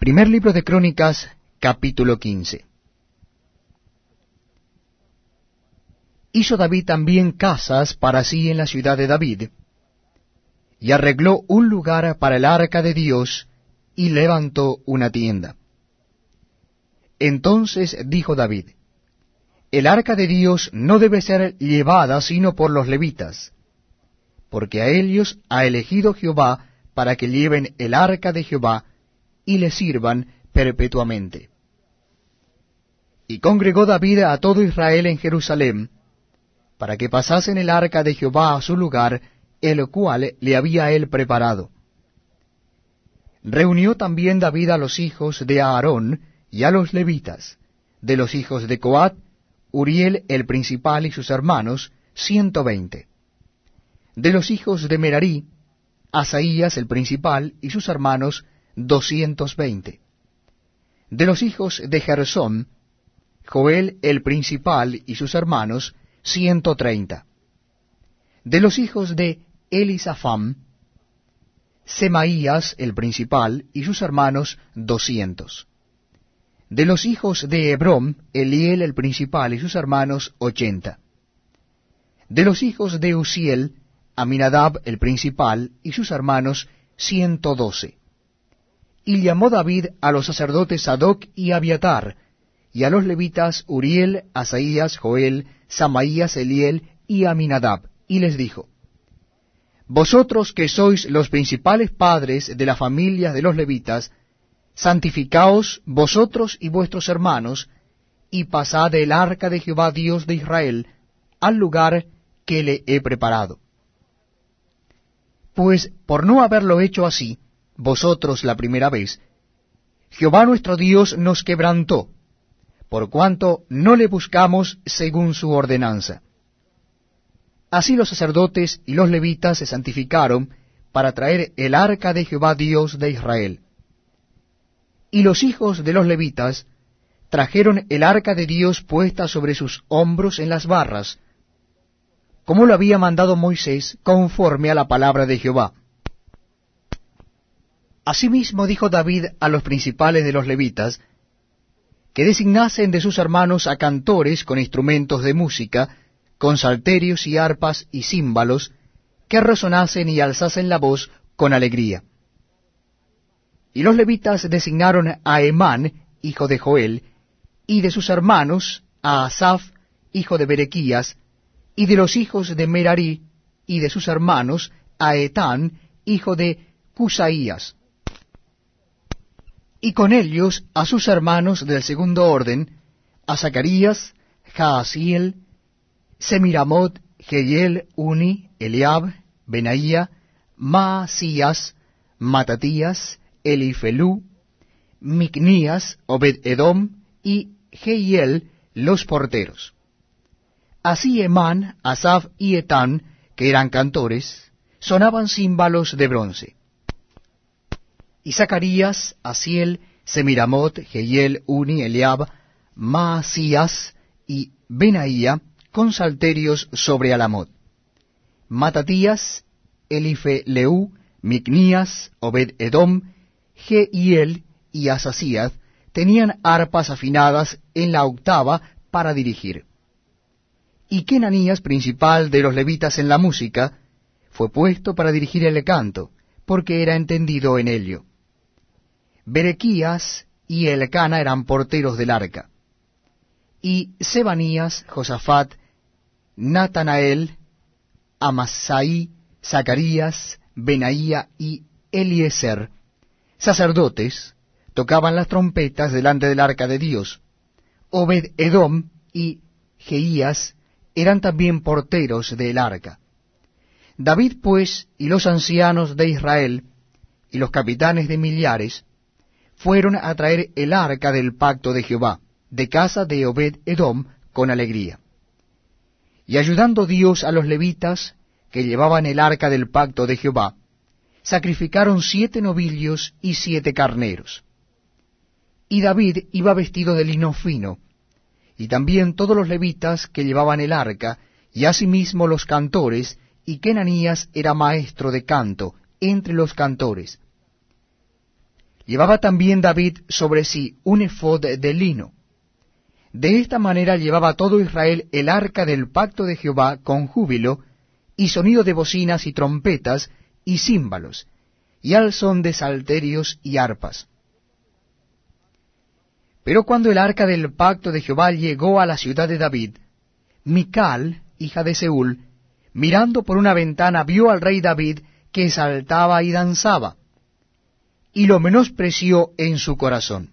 Primer libro de Crónicas, capítulo 15. Hizo David también casas para sí en la ciudad de David, y arregló un lugar para el arca de Dios, y levantó una tienda. Entonces dijo David, El arca de Dios no debe ser llevada sino por los levitas, porque a ellos ha elegido Jehová para que lleven el arca de Jehová y le sirvan perpetuamente. Y congregó David a todo Israel en Jerusalén, para que pasasen el arca de Jehová a su lugar, el cual le había él preparado. Reunió también David a los hijos de Aarón y a los levitas, de los hijos de Coat, Uriel el principal y sus hermanos, ciento veinte. De los hijos de Merarí, Asaías el principal y sus hermanos, doscientos veinte. De los hijos de Gersón, Joel el principal y sus hermanos, ciento treinta. De los hijos de Elisafam, Semaías el principal y sus hermanos, doscientos. De los hijos de Hebrón, Eliel el principal y sus hermanos, ochenta. De los hijos de Uziel, Aminadab el principal y sus hermanos, ciento doce. Y llamó David a los sacerdotes Sadoc y Abiatar, y a los levitas Uriel, Asaías, Joel, Samaías, Eliel y Aminadab, y les dijo, Vosotros que sois los principales padres de la familia de los levitas, santificaos vosotros y vuestros hermanos, y pasad el arca de Jehová Dios de Israel al lugar que le he preparado. Pues por no haberlo hecho así, vosotros la primera vez, Jehová nuestro Dios nos quebrantó, por cuanto no le buscamos según su ordenanza. Así los sacerdotes y los levitas se santificaron para traer el arca de Jehová Dios de Israel. Y los hijos de los levitas trajeron el arca de Dios puesta sobre sus hombros en las barras, como lo había mandado Moisés conforme a la palabra de Jehová. Asimismo dijo David a los principales de los levitas, que designasen de sus hermanos a cantores con instrumentos de música, con salterios y arpas y címbalos, que resonasen y alzasen la voz con alegría. Y los levitas designaron a Emán, hijo de Joel, y de sus hermanos a Asaph, hijo de Berequías, y de los hijos de Merari, y de sus hermanos a Etán, hijo de Cusaías. Y con ellos a sus hermanos del segundo orden, a Zacarías, Jaasiel, Semiramot, Geyel, Uni, Eliab, Benaía, Maasías, Matatías, Elifelú, Micnías, Obed-Edom y Jehiel, los porteros. Así Emán, Asaf y Etán, que eran cantores, sonaban címbalos de bronce. Y Zacarías, Asiel, Semiramot, Jehiel, Uni, Eliab, Maasías y Benaía, con salterios sobre Alamot. Matatías, Elifeleu, Micnías, Obed-Edom, Jehiel y Asasías tenían arpas afinadas en la octava para dirigir. Y Kenanías, principal de los levitas en la música, fue puesto para dirigir el canto, porque era entendido en ello. Berequías y Elcana eran porteros del arca. Y Sebanías, Josafat, Natanael, Amasai, Zacarías, Benaía y Eliezer sacerdotes, tocaban las trompetas delante del arca de Dios. Obed Edom y Jeías eran también porteros del arca. David, pues, y los ancianos de Israel, y los capitanes de millares, fueron a traer el arca del pacto de Jehová, de casa de Obed Edom, con alegría. Y ayudando Dios a los levitas, que llevaban el arca del pacto de Jehová, sacrificaron siete novillos y siete carneros. Y David iba vestido de lino fino, y también todos los levitas que llevaban el arca, y asimismo los cantores, y Kenanías era maestro de canto entre los cantores. Llevaba también David sobre sí un efod de lino. De esta manera llevaba todo Israel el arca del pacto de Jehová con júbilo, y sonido de bocinas y trompetas y címbalos, y al son de salterios y arpas. Pero cuando el arca del pacto de Jehová llegó a la ciudad de David, Mical, hija de Seúl, mirando por una ventana, vio al rey David que saltaba y danzaba, y lo menospreció en su corazón.